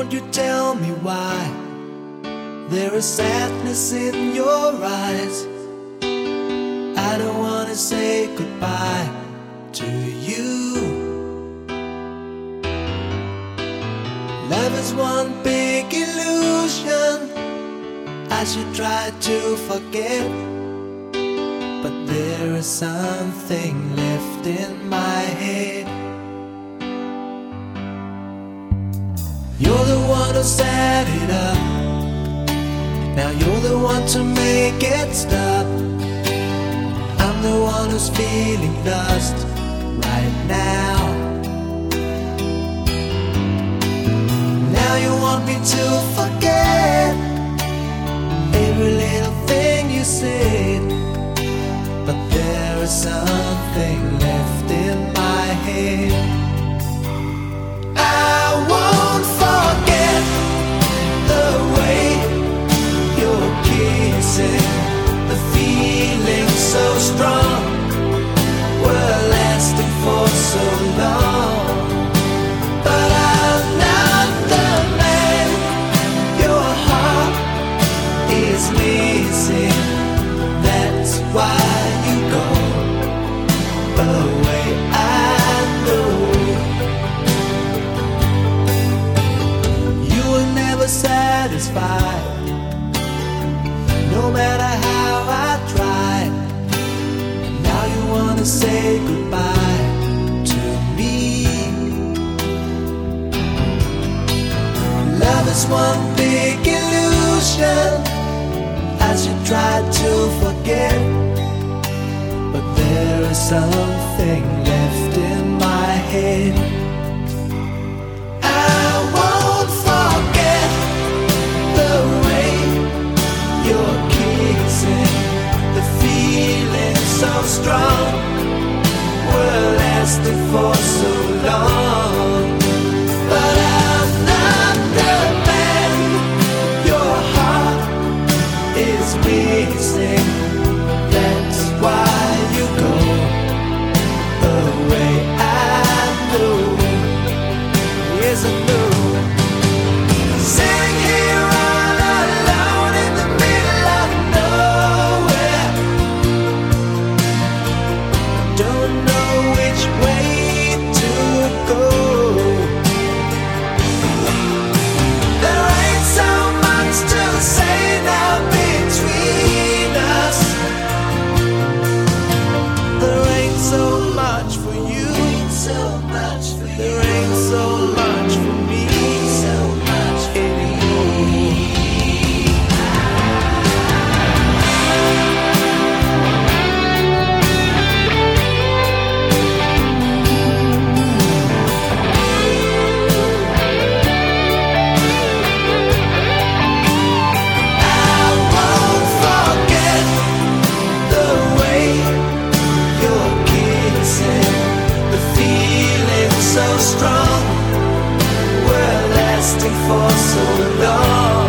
Won't you tell me why there is sadness in your eyes? I don't wanna say goodbye to you. Love is one big illusion. I should try to forget, but there is something left in my head. You're the one who set it up. Now you're the one to make it stop. I'm the one who's feeling lost right now. Now you want me to forget every little thing you said, but there is something left in my head. I one big illusion. I should try to forget, there is something left in my head. I won't forget the way you're kissing, the so strong, were lasting for so long. But I'm not the man your heart is missing. doesn't so long.